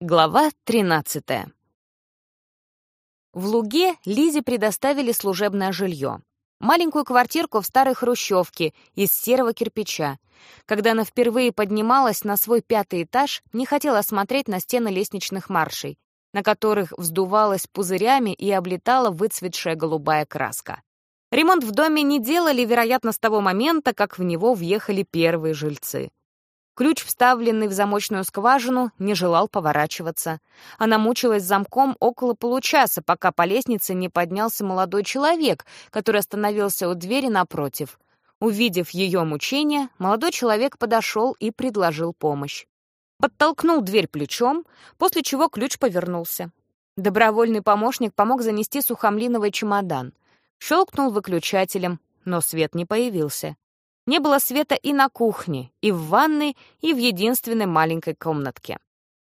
Глава 13. В Луге Лизе предоставили служебное жилье. Маленькую квартирку в старой хрущевке из серого кирпича. Когда она впервые поднималась на свой пятый этаж, не хотела смотреть на стены лестничных маршей, на которых вздувалась пузырями и облетала выцветшая голубая краска. Ремонт в доме не делали, вероятно, с того момента, как в него въехали первые жильцы. Ключ, вставленный в замочную скважину, не желал поворачиваться. Она мучилась замком около получаса, пока по лестнице не поднялся молодой человек, который остановился у двери напротив. Увидев ее мучение, молодой человек подошел и предложил помощь. Подтолкнул дверь плечом, после чего ключ повернулся. Добровольный помощник помог занести сухомлиновый чемодан. Щелкнул выключателем, но свет не появился. Не было света и на кухне, и в ванной, и в единственной маленькой комнатке.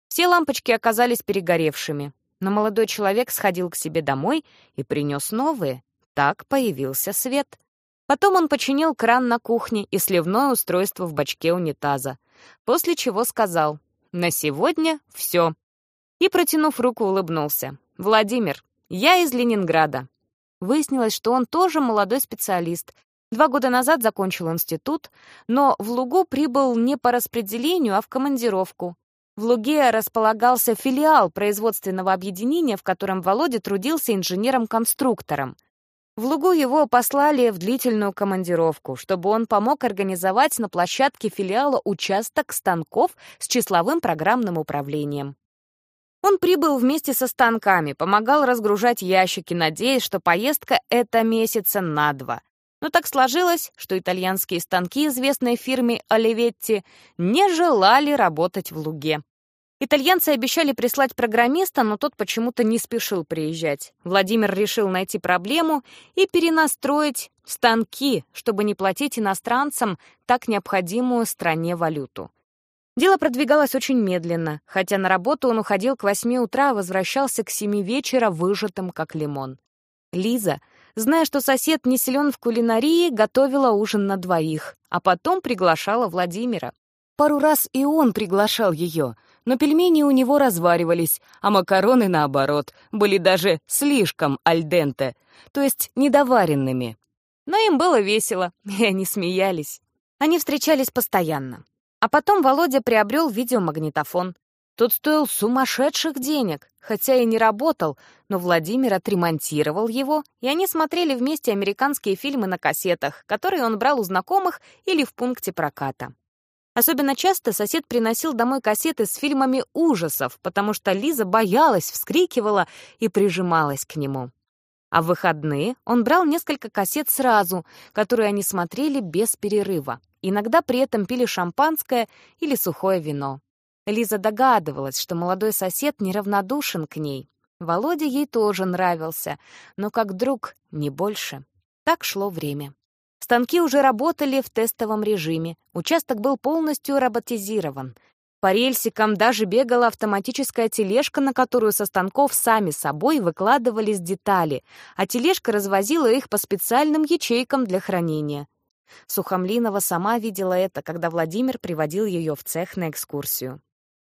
Все лампочки оказались перегоревшими, но молодой человек сходил к себе домой и принес новые. Так появился свет. Потом он починил кран на кухне и сливное устройство в бачке унитаза, после чего сказал «На сегодня все». И, протянув руку, улыбнулся. «Владимир, я из Ленинграда». Выяснилось, что он тоже молодой специалист, Два года назад закончил институт, но в Лугу прибыл не по распределению, а в командировку. В Луге располагался филиал производственного объединения, в котором Володя трудился инженером-конструктором. В Лугу его послали в длительную командировку, чтобы он помог организовать на площадке филиала участок станков с числовым программным управлением. Он прибыл вместе со станками, помогал разгружать ящики, надеясь, что поездка — это месяца на два. Но так сложилось, что итальянские станки известной фирме Оливетти не желали работать в Луге. Итальянцы обещали прислать программиста, но тот почему-то не спешил приезжать. Владимир решил найти проблему и перенастроить станки, чтобы не платить иностранцам так необходимую стране валюту. Дело продвигалось очень медленно, хотя на работу он уходил к восьми утра, а возвращался к семи вечера выжатым, как лимон. Лиза — Зная, что сосед не силен в кулинарии, готовила ужин на двоих, а потом приглашала Владимира. Пару раз и он приглашал ее, но пельмени у него разваривались, а макароны, наоборот, были даже слишком альденте, то есть недоваренными. Но им было весело, и они смеялись. Они встречались постоянно. А потом Володя приобрел видеомагнитофон. Тот стоил сумасшедших денег, хотя и не работал, но Владимир отремонтировал его, и они смотрели вместе американские фильмы на кассетах, которые он брал у знакомых или в пункте проката. Особенно часто сосед приносил домой кассеты с фильмами ужасов, потому что Лиза боялась, вскрикивала и прижималась к нему. А в выходные он брал несколько кассет сразу, которые они смотрели без перерыва. Иногда при этом пили шампанское или сухое вино. Лиза догадывалась, что молодой сосед неравнодушен к ней. Володя ей тоже нравился, но как друг не больше. Так шло время. Станки уже работали в тестовом режиме, участок был полностью роботизирован. По рельсикам даже бегала автоматическая тележка, на которую со станков сами собой выкладывались детали, а тележка развозила их по специальным ячейкам для хранения. Сухомлинова сама видела это, когда Владимир приводил ее в цех на экскурсию.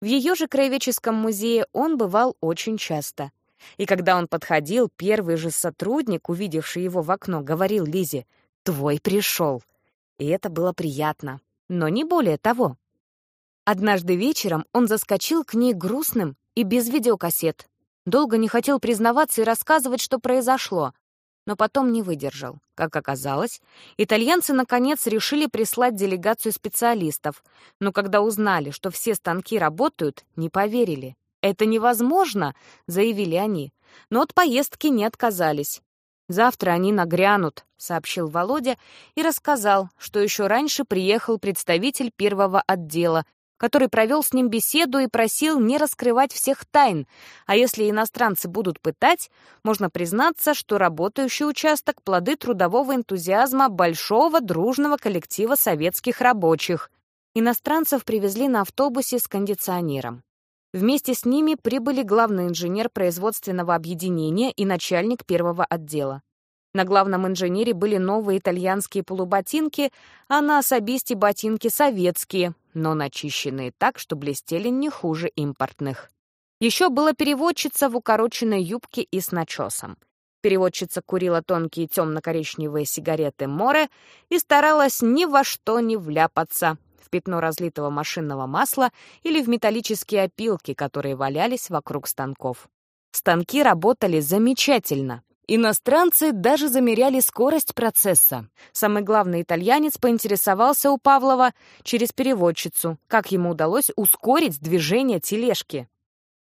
В ее же краеведческом музее он бывал очень часто. И когда он подходил, первый же сотрудник, увидевший его в окно, говорил Лизе «Твой пришел». И это было приятно, но не более того. Однажды вечером он заскочил к ней грустным и без видеокассет. Долго не хотел признаваться и рассказывать, что произошло, но потом не выдержал. Как оказалось, итальянцы наконец решили прислать делегацию специалистов, но когда узнали, что все станки работают, не поверили. «Это невозможно», — заявили они, но от поездки не отказались. «Завтра они нагрянут», — сообщил Володя и рассказал, что еще раньше приехал представитель первого отдела, который провел с ним беседу и просил не раскрывать всех тайн, а если иностранцы будут пытать, можно признаться, что работающий участок — плоды трудового энтузиазма большого дружного коллектива советских рабочих. Иностранцев привезли на автобусе с кондиционером. Вместе с ними прибыли главный инженер производственного объединения и начальник первого отдела. На главном инженере были новые итальянские полуботинки, а на особисте ботинки советские, но начищенные так, что блестели не хуже импортных. Еще была переводчица в укороченной юбке и с начесом. Переводчица курила тонкие темно-коричневые сигареты море и старалась ни во что не вляпаться в пятно разлитого машинного масла или в металлические опилки, которые валялись вокруг станков. Станки работали замечательно. Иностранцы даже замеряли скорость процесса. Самый главный итальянец поинтересовался у Павлова через переводчицу, как ему удалось ускорить движение тележки.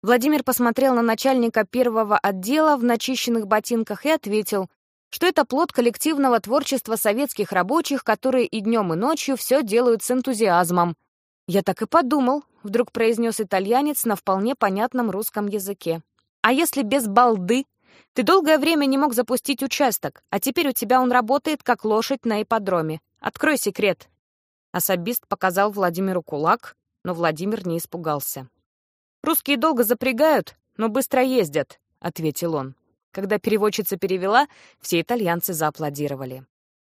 Владимир посмотрел на начальника первого отдела в начищенных ботинках и ответил, что это плод коллективного творчества советских рабочих, которые и днем, и ночью все делают с энтузиазмом. «Я так и подумал», — вдруг произнес итальянец на вполне понятном русском языке. «А если без балды? Ты долгое время не мог запустить участок, а теперь у тебя он работает, как лошадь на ипподроме. Открой секрет». Особист показал Владимиру кулак, но Владимир не испугался. «Русские долго запрягают, но быстро ездят», — ответил он. Когда переводчица перевела, все итальянцы зааплодировали.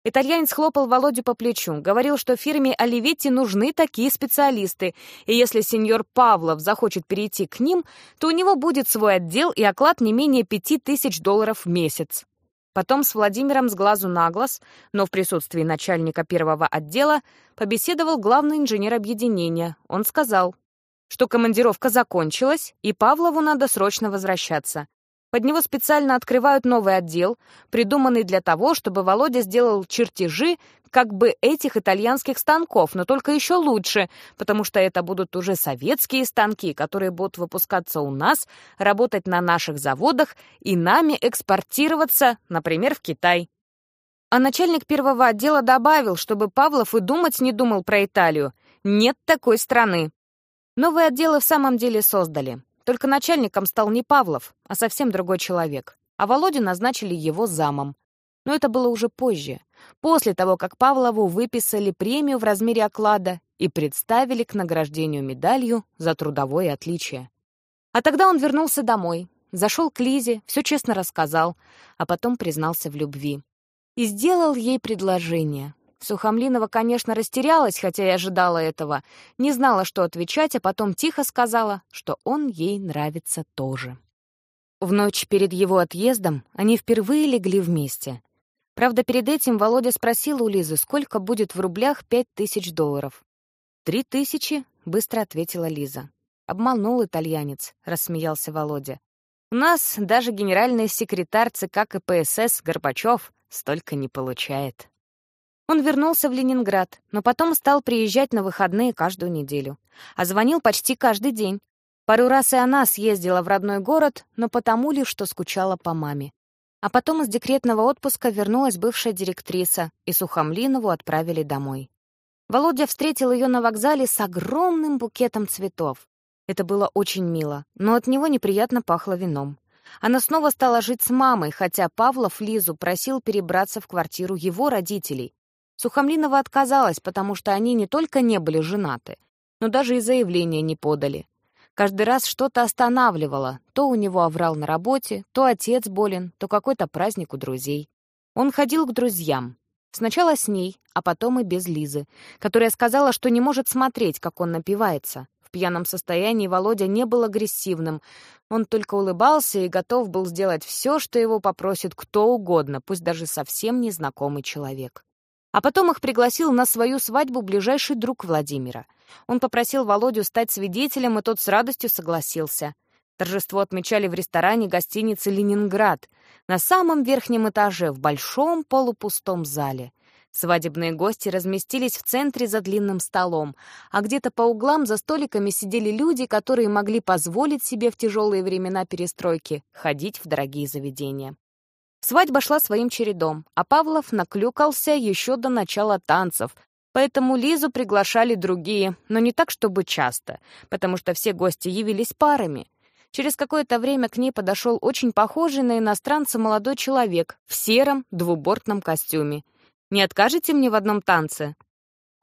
Итальянец хлопал Володю по плечу, говорил, что фирме Оливетти нужны такие специалисты, и если сеньор Павлов захочет перейти к ним, то у него будет свой отдел и оклад не менее пяти тысяч долларов в месяц. Потом с Владимиром с глазу на глаз, но в присутствии начальника первого отдела, побеседовал главный инженер объединения. Он сказал, что командировка закончилась, и Павлову надо срочно возвращаться. Под него специально открывают новый отдел, придуманный для того, чтобы Володя сделал чертежи как бы этих итальянских станков, но только еще лучше, потому что это будут уже советские станки, которые будут выпускаться у нас, работать на наших заводах и нами экспортироваться, например, в Китай. А начальник первого отдела добавил, чтобы Павлов и думать не думал про Италию. Нет такой страны. Новые отделы в самом деле создали. Только начальником стал не Павлов, а совсем другой человек. А Володю назначили его замом. Но это было уже позже, после того, как Павлову выписали премию в размере оклада и представили к награждению медалью за трудовое отличие. А тогда он вернулся домой, зашел к Лизе, все честно рассказал, а потом признался в любви. И сделал ей предложение, Сухомлинова, конечно, растерялась, хотя и ожидала этого. Не знала, что отвечать, а потом тихо сказала, что он ей нравится тоже. В ночь перед его отъездом они впервые легли вместе. Правда, перед этим Володя спросил у Лизы, сколько будет в рублях пять тысяч долларов. «Три тысячи», — быстро ответила Лиза. «Обманул итальянец», — рассмеялся Володя. «У нас даже генеральный секретарь ЦК КПСС Горбачев столько не получает». Он вернулся в Ленинград, но потом стал приезжать на выходные каждую неделю. А звонил почти каждый день. Пару раз и она съездила в родной город, но потому ли, что скучала по маме. А потом из декретного отпуска вернулась бывшая директриса, и Сухомлинову отправили домой. Володя встретил ее на вокзале с огромным букетом цветов. Это было очень мило, но от него неприятно пахло вином. Она снова стала жить с мамой, хотя Павлов Лизу просил перебраться в квартиру его родителей, Сухомлинова отказалась, потому что они не только не были женаты, но даже и заявления не подали. Каждый раз что-то останавливало. То у него оврал на работе, то отец болен, то какой-то праздник у друзей. Он ходил к друзьям. Сначала с ней, а потом и без Лизы, которая сказала, что не может смотреть, как он напивается. В пьяном состоянии Володя не был агрессивным. Он только улыбался и готов был сделать все, что его попросит кто угодно, пусть даже совсем незнакомый человек. А потом их пригласил на свою свадьбу ближайший друг Владимира. Он попросил Володю стать свидетелем, и тот с радостью согласился. Торжество отмечали в ресторане гостиницы «Ленинград» на самом верхнем этаже, в большом полупустом зале. Свадебные гости разместились в центре за длинным столом, а где-то по углам за столиками сидели люди, которые могли позволить себе в тяжелые времена перестройки ходить в дорогие заведения. Свадьба шла своим чередом, а Павлов наклюкался еще до начала танцев, поэтому Лизу приглашали другие, но не так, чтобы часто, потому что все гости явились парами. Через какое-то время к ней подошел очень похожий на иностранца молодой человек в сером двубортном костюме. «Не откажете мне в одном танце?»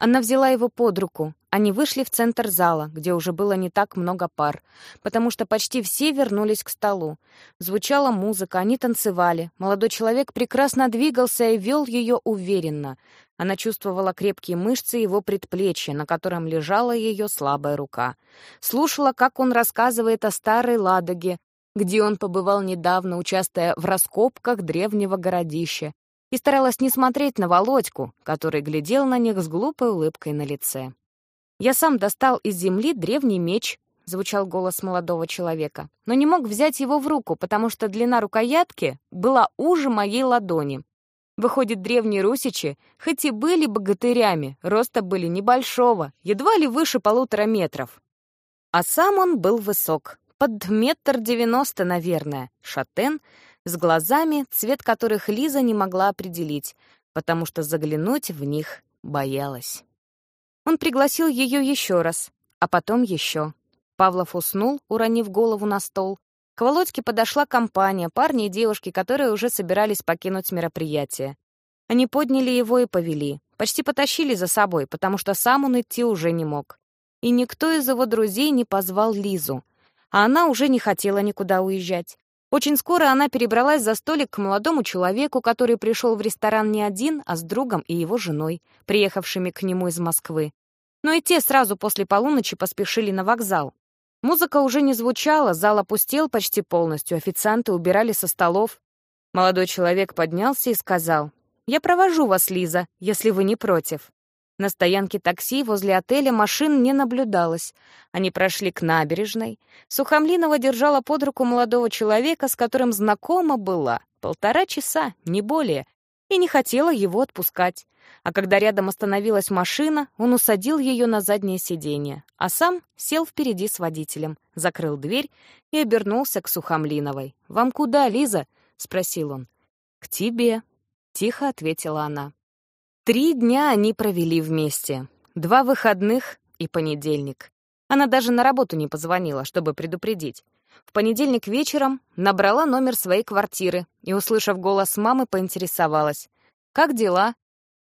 Она взяла его под руку. Они вышли в центр зала, где уже было не так много пар, потому что почти все вернулись к столу. Звучала музыка, они танцевали. Молодой человек прекрасно двигался и вел ее уверенно. Она чувствовала крепкие мышцы его предплечья, на котором лежала ее слабая рука. Слушала, как он рассказывает о старой Ладоге, где он побывал недавно, участвуя в раскопках древнего городища, и старалась не смотреть на Володьку, который глядел на них с глупой улыбкой на лице. «Я сам достал из земли древний меч», — звучал голос молодого человека, но не мог взять его в руку, потому что длина рукоятки была уже моей ладони. Выходит, древние русичи, хоть и были богатырями, роста были небольшого, едва ли выше полутора метров. А сам он был высок, под метр девяносто, наверное, шатен, с глазами, цвет которых Лиза не могла определить, потому что заглянуть в них боялась. Он пригласил ее еще раз, а потом еще. Павлов уснул, уронив голову на стол. К Володьке подошла компания, парни и девушки, которые уже собирались покинуть мероприятие. Они подняли его и повели. Почти потащили за собой, потому что сам он идти уже не мог. И никто из его друзей не позвал Лизу — а она уже не хотела никуда уезжать. Очень скоро она перебралась за столик к молодому человеку, который пришел в ресторан не один, а с другом и его женой, приехавшими к нему из Москвы. Но и те сразу после полуночи поспешили на вокзал. Музыка уже не звучала, зал опустел почти полностью, официанты убирали со столов. Молодой человек поднялся и сказал, «Я провожу вас, Лиза, если вы не против». На стоянке такси возле отеля машин не наблюдалось. Они прошли к набережной. Сухомлинова держала под руку молодого человека, с которым знакома была. Полтора часа, не более. И не хотела его отпускать. А когда рядом остановилась машина, он усадил ее на заднее сиденье, а сам сел впереди с водителем, закрыл дверь и обернулся к Сухомлиновой. «Вам куда, Лиза?» — спросил он. «К тебе», — тихо ответила она. Три дня они провели вместе. Два выходных и понедельник. Она даже на работу не позвонила, чтобы предупредить. В понедельник вечером набрала номер своей квартиры и, услышав голос мамы, поинтересовалась. «Как дела?»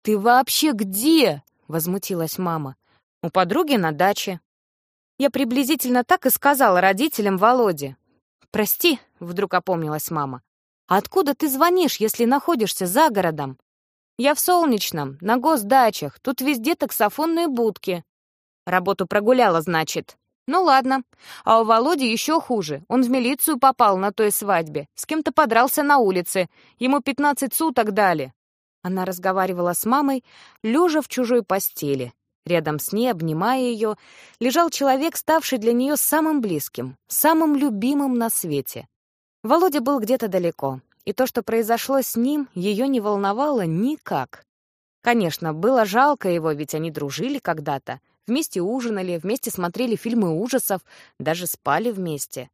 «Ты вообще где?» — возмутилась мама. «У подруги на даче». Я приблизительно так и сказала родителям Володе. «Прости», — вдруг опомнилась мама. «А откуда ты звонишь, если находишься за городом?» Я в Солнечном, на госдачах, тут везде таксофонные будки. Работу прогуляла, значит. Ну ладно. А у Володи еще хуже. Он в милицию попал на той свадьбе. С кем-то подрался на улице. Ему 15 суток дали. Она разговаривала с мамой, лежа в чужой постели. Рядом с ней, обнимая ее, лежал человек, ставший для нее самым близким, самым любимым на свете. Володя был где-то далеко и то, что произошло с ним, ее не волновало никак. Конечно, было жалко его, ведь они дружили когда-то, вместе ужинали, вместе смотрели фильмы ужасов, даже спали вместе.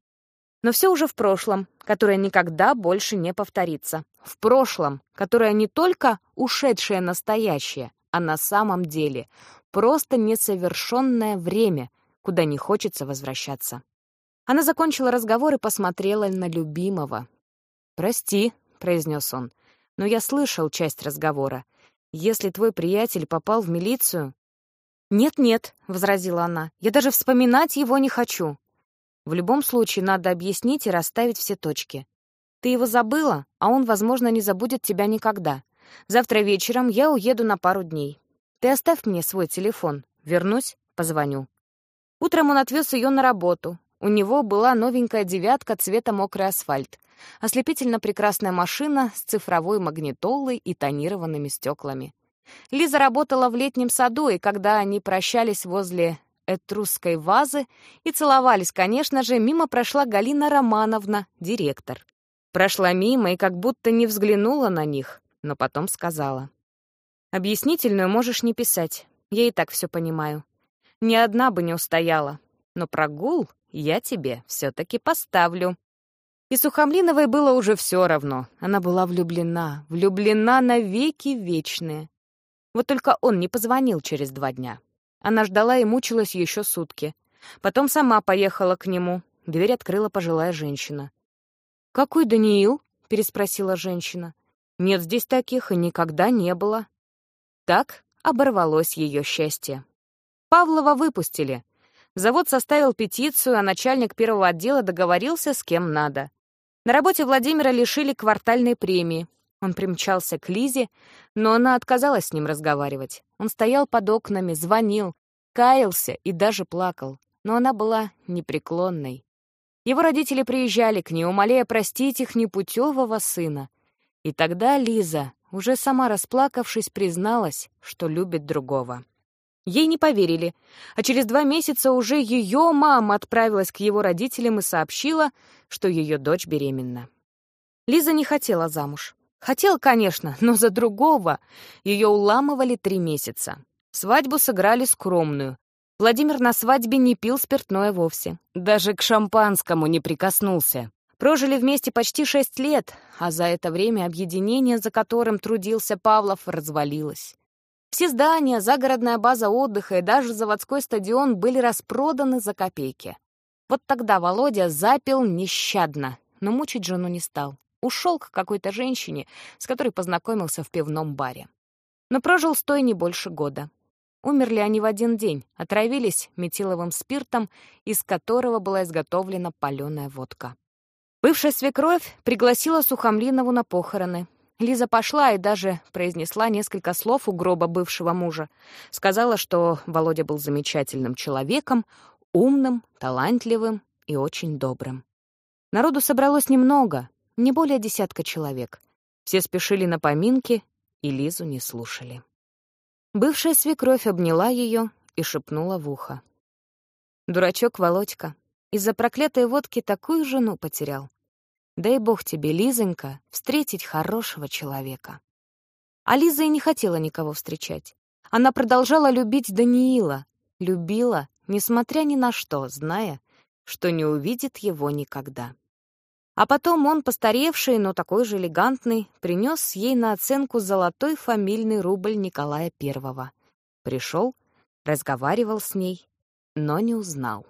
Но все уже в прошлом, которое никогда больше не повторится. В прошлом, которое не только ушедшее настоящее, а на самом деле просто несовершенное время, куда не хочется возвращаться. Она закончила разговор и посмотрела на любимого, «Прости», — произнес он, — «но я слышал часть разговора. Если твой приятель попал в милицию...» «Нет-нет», — возразила она, — «я даже вспоминать его не хочу. В любом случае надо объяснить и расставить все точки. Ты его забыла, а он, возможно, не забудет тебя никогда. Завтра вечером я уеду на пару дней. Ты оставь мне свой телефон. Вернусь, позвоню». Утром он отвез ее на работу. У него была новенькая девятка цвета мокрый асфальт ослепительно прекрасная машина с цифровой магнитолой и тонированными стеклами. Лиза работала в летнем саду, и когда они прощались возле этрусской вазы и целовались, конечно же, мимо прошла Галина Романовна, директор. Прошла мимо и как будто не взглянула на них, но потом сказала. «Объяснительную можешь не писать, я и так все понимаю. Ни одна бы не устояла, но прогул я тебе все-таки поставлю». И Сухомлиновой было уже все равно. Она была влюблена, влюблена на веки вечные. Вот только он не позвонил через два дня. Она ждала и мучилась еще сутки. Потом сама поехала к нему. Дверь открыла пожилая женщина. «Какой Даниил?» — переспросила женщина. «Нет здесь таких и никогда не было». Так оборвалось ее счастье. Павлова выпустили. Завод составил петицию, а начальник первого отдела договорился с кем надо. На работе Владимира лишили квартальной премии. Он примчался к Лизе, но она отказалась с ним разговаривать. Он стоял под окнами, звонил, каялся и даже плакал, но она была непреклонной. Его родители приезжали к ней, умоляя простить их непутевого сына. И тогда Лиза, уже сама расплакавшись, призналась, что любит другого. Ей не поверили, а через два месяца уже ее мама отправилась к его родителям и сообщила, что ее дочь беременна. Лиза не хотела замуж. Хотел, конечно, но за другого. Ее уламывали три месяца. Свадьбу сыграли скромную. Владимир на свадьбе не пил спиртное вовсе. Даже к шампанскому не прикоснулся. Прожили вместе почти шесть лет, а за это время объединение, за которым трудился Павлов, развалилось. Все здания, загородная база отдыха и даже заводской стадион были распроданы за копейки. Вот тогда Володя запил нещадно, но мучить жену не стал. Ушел к какой-то женщине, с которой познакомился в пивном баре. Но прожил с той не больше года. Умерли они в один день, отравились метиловым спиртом, из которого была изготовлена паленая водка. Бывшая свекровь пригласила Сухомлинову на похороны. Лиза пошла и даже произнесла несколько слов у гроба бывшего мужа. Сказала, что Володя был замечательным человеком, умным, талантливым и очень добрым. Народу собралось немного, не более десятка человек. Все спешили на поминки, и Лизу не слушали. Бывшая свекровь обняла ее и шепнула в ухо. «Дурачок Володька, из-за проклятой водки такую жену потерял. Дай бог тебе, Лизонька, встретить хорошего человека. А Лиза и не хотела никого встречать. Она продолжала любить Даниила. Любила, несмотря ни на что, зная, что не увидит его никогда. А потом он, постаревший, но такой же элегантный, принес ей на оценку золотой фамильный рубль Николая Первого. Пришел, разговаривал с ней, но не узнал.